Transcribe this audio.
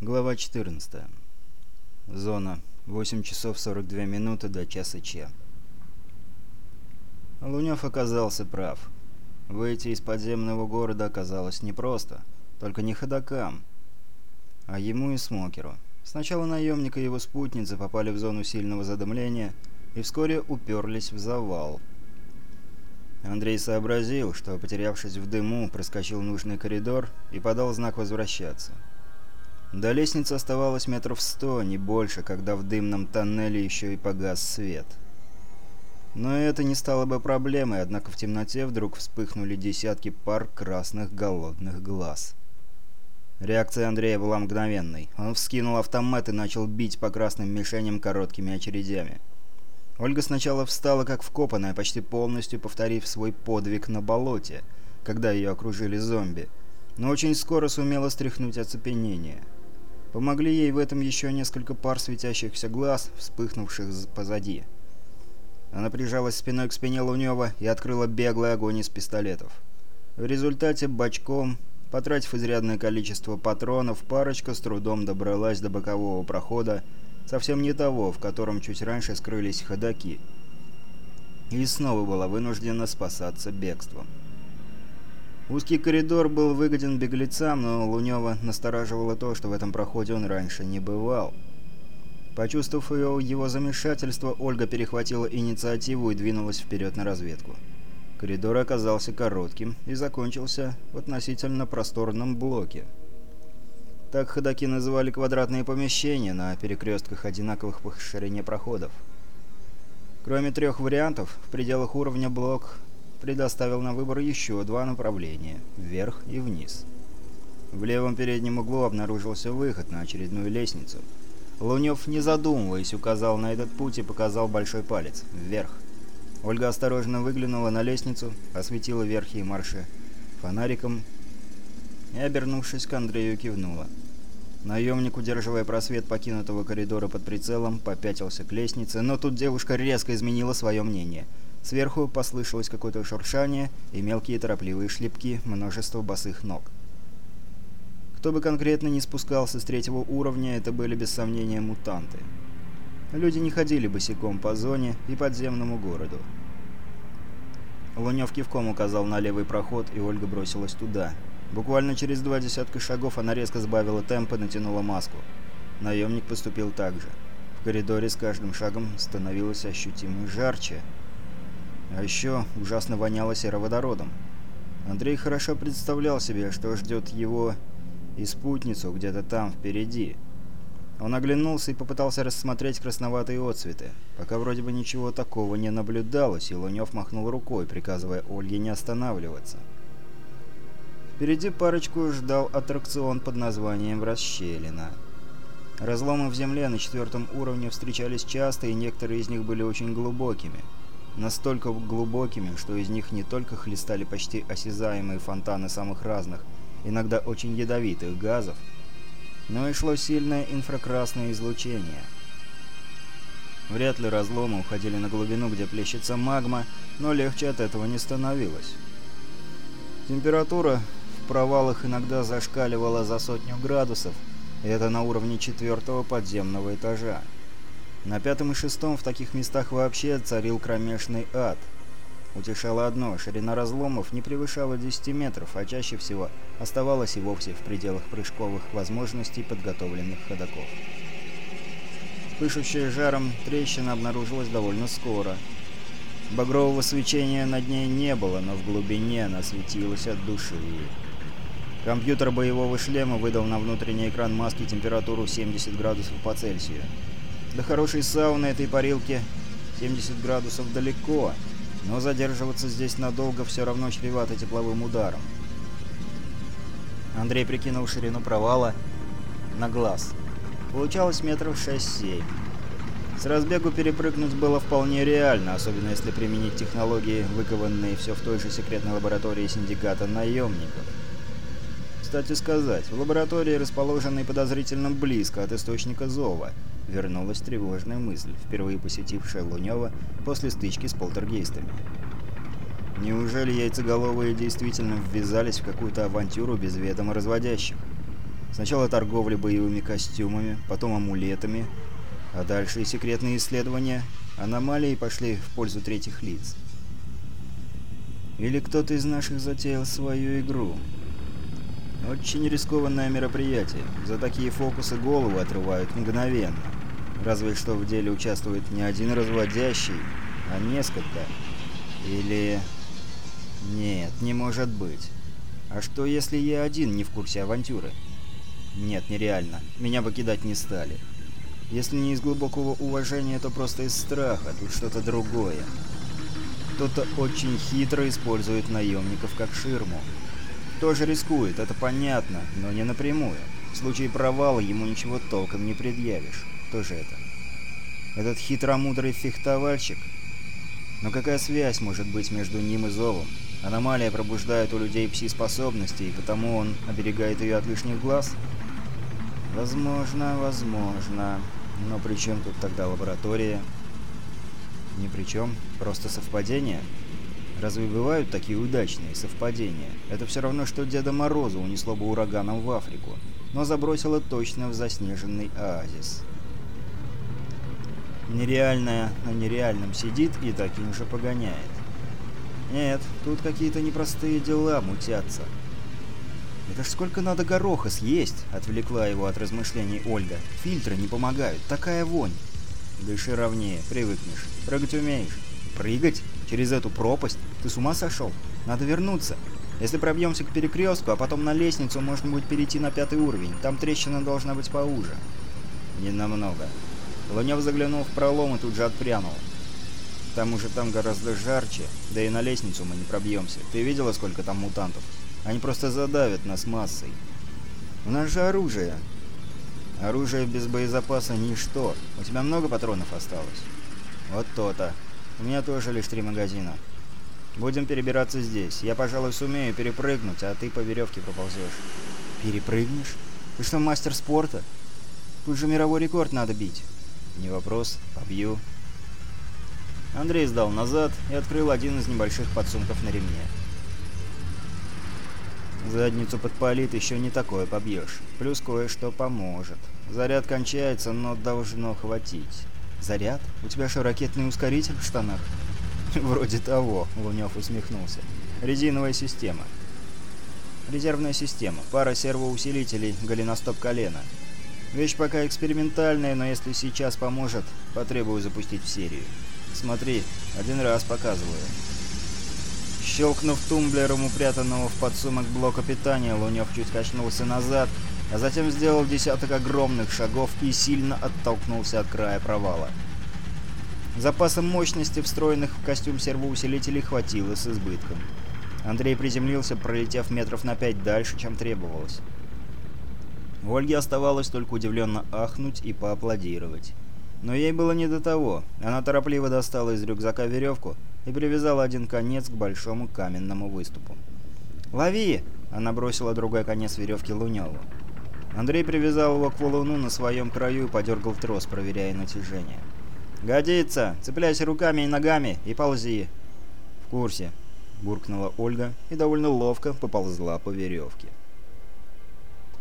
Глава 14. Зона. 8 часов 42 минуты до часа Ч. Лунёв оказался прав. Выйти из подземного города оказалось непросто. Только не ходокам, а ему и Смокеру. Сначала наемник и его спутница попали в зону сильного задымления и вскоре уперлись в завал. Андрей сообразил, что, потерявшись в дыму, проскочил нужный коридор и подал знак возвращаться. До лестницы оставалось метров сто, не больше, когда в дымном тоннеле еще и погас свет. Но это не стало бы проблемой, однако в темноте вдруг вспыхнули десятки пар красных голодных глаз. Реакция Андрея была мгновенной. Он вскинул автомат и начал бить по красным мишеням короткими очередями. Ольга сначала встала как вкопанная, почти полностью повторив свой подвиг на болоте, когда ее окружили зомби, но очень скоро сумела стряхнуть оцепенение. Помогли ей в этом еще несколько пар светящихся глаз, вспыхнувших позади. Она прижалась спиной к спине Лунева и открыла беглый огонь из пистолетов. В результате бочком, потратив изрядное количество патронов, парочка с трудом добралась до бокового прохода, совсем не того, в котором чуть раньше скрылись ходаки. И снова была вынуждена спасаться бегством. Узкий коридор был выгоден беглецам, но Лунева настораживало то, что в этом проходе он раньше не бывал. Почувствовав его, замешательство, Ольга перехватила инициативу и двинулась вперед на разведку. Коридор оказался коротким и закончился в относительно просторном блоке. Так ходаки называли квадратные помещения на перекрестках одинаковых по ширине проходов. Кроме трех вариантов, в пределах уровня блок предоставил на выбор еще два направления – вверх и вниз. В левом переднем углу обнаружился выход на очередную лестницу. Лунев, не задумываясь, указал на этот путь и показал большой палец – вверх. Ольга осторожно выглянула на лестницу, осветила верхние марши фонариком и, обернувшись к Андрею, кивнула. Наемник, удерживая просвет покинутого коридора под прицелом, попятился к лестнице, но тут девушка резко изменила свое мнение – Сверху послышалось какое-то шуршание и мелкие торопливые шлепки множества босых ног. Кто бы конкретно не спускался с третьего уровня, это были без сомнения мутанты. Люди не ходили босиком по зоне и подземному городу. Лунев кивком указал на левый проход, и Ольга бросилась туда. Буквально через два десятка шагов она резко сбавила темп и натянула маску. Наемник поступил так же. В коридоре с каждым шагом становилось ощутимо жарче. А еще ужасно воняло сероводородом. Андрей хорошо представлял себе, что ждет его и спутницу где-то там, впереди. Он оглянулся и попытался рассмотреть красноватые отцветы. Пока вроде бы ничего такого не наблюдалось, и Лунёв махнул рукой, приказывая Ольге не останавливаться. Впереди парочку ждал аттракцион под названием «Расщелина». Разломы в земле на четвертом уровне встречались часто, и некоторые из них были очень глубокими настолько глубокими, что из них не только хлестали почти осязаемые фонтаны самых разных, иногда очень ядовитых газов, но и шло сильное инфракрасное излучение. Вряд ли разломы уходили на глубину, где плещется магма, но легче от этого не становилось. Температура в провалах иногда зашкаливала за сотню градусов, и это на уровне четвертого подземного этажа. На пятом и шестом в таких местах вообще царил кромешный ад. Утешало одно, ширина разломов не превышала 10 метров, а чаще всего оставалась и вовсе в пределах прыжковых возможностей подготовленных ходоков. Пышущая жаром трещина обнаружилась довольно скоро. Багрового свечения над ней не было, но в глубине она светилась от души. Компьютер боевого шлема выдал на внутренний экран маски температуру 70 градусов по Цельсию. До хорошей сауны этой парилки 70 градусов далеко, но задерживаться здесь надолго все равно чревато тепловым ударом. Андрей прикинул ширину провала на глаз. Получалось метров 6-7. С разбегу перепрыгнуть было вполне реально, особенно если применить технологии, выкованные все в той же секретной лаборатории синдиката наемников. Кстати сказать, в лаборатории, расположенной подозрительно близко от источника зова, вернулась тревожная мысль, впервые посетившая Лунёва после стычки с полтергейстами. Неужели яйцеголовые действительно ввязались в какую-то авантюру без ведома разводящих? Сначала торговля боевыми костюмами, потом амулетами, а дальше и секретные исследования. Аномалии пошли в пользу третьих лиц. Или кто-то из наших затеял свою игру. Очень рискованное мероприятие. За такие фокусы голову отрывают мгновенно. Разве что в деле участвует не один разводящий, а несколько. Или... Нет, не может быть. А что, если я один не в курсе авантюры? Нет, нереально. Меня бы кидать не стали. Если не из глубокого уважения, то просто из страха. Тут что-то другое. Кто-то очень хитро использует наемников как ширму. Тоже рискует, это понятно, но не напрямую. В случае провала ему ничего толком не предъявишь. Кто же это? Этот хитромудрый фехтовальщик? Но какая связь может быть между ним и зовом? Аномалия пробуждает у людей пси-способности, и потому он оберегает ее от лишних глаз? Возможно, возможно. Но при чем тут тогда лаборатория? Ни при чем, просто совпадение. Разве бывают такие удачные совпадения? Это все равно, что Деда Мороза унесло бы ураганом в Африку, но забросило точно в заснеженный оазис. Нереальное на нереальном сидит и таким же погоняет. Нет, тут какие-то непростые дела мутятся. «Это ж сколько надо гороха съесть!» — отвлекла его от размышлений Ольга. «Фильтры не помогают, такая вонь!» «Дыши ровнее, привыкнешь. Прыгать умеешь?» «Прыгать? Через эту пропасть? Ты с ума сошел? Надо вернуться. Если пробьемся к перекрестку, а потом на лестницу, можно будет перейти на пятый уровень. Там трещина должна быть поуже». «Не намного». Лунев заглянул в пролом и тут же отпрянул. Там уже там гораздо жарче, да и на лестницу мы не пробьемся. Ты видела, сколько там мутантов? Они просто задавят нас массой. У нас же оружие. Оружие без боезапаса ничто. У тебя много патронов осталось? Вот то-то. У меня тоже лишь три магазина. Будем перебираться здесь. Я, пожалуй, сумею перепрыгнуть, а ты по веревке проползешь. Перепрыгнешь? Ты что, мастер спорта? Тут же мировой рекорд надо бить. Не вопрос, побью. Андрей сдал назад и открыл один из небольших подсумков на ремне. Задницу подпалит, еще не такое побьешь. Плюс кое-что поможет. Заряд кончается, но должно хватить. Заряд? У тебя что, ракетный ускоритель в штанах? Вроде того, Лунев усмехнулся. Резиновая система. Резервная система. Пара сервоусилителей, голеностоп колена. Вещь пока экспериментальная, но если сейчас поможет, потребую запустить в серию. Смотри, один раз показываю. Щелкнув тумблером упрятанного в подсумок блока питания, Лунёв чуть качнулся назад, а затем сделал десяток огромных шагов и сильно оттолкнулся от края провала. Запаса мощности, встроенных в костюм сервоусилителей, хватило с избытком. Андрей приземлился, пролетев метров на пять дальше, чем требовалось. Ольге оставалось только удивленно ахнуть и поаплодировать. Но ей было не до того. Она торопливо достала из рюкзака веревку и привязала один конец к большому каменному выступу. «Лови!» — она бросила другой конец веревки Луневу. Андрей привязал его к валуну на своем краю и подергал трос, проверяя натяжение. «Годится! Цепляйся руками и ногами и ползи!» «В курсе!» — буркнула Ольга и довольно ловко поползла по веревке.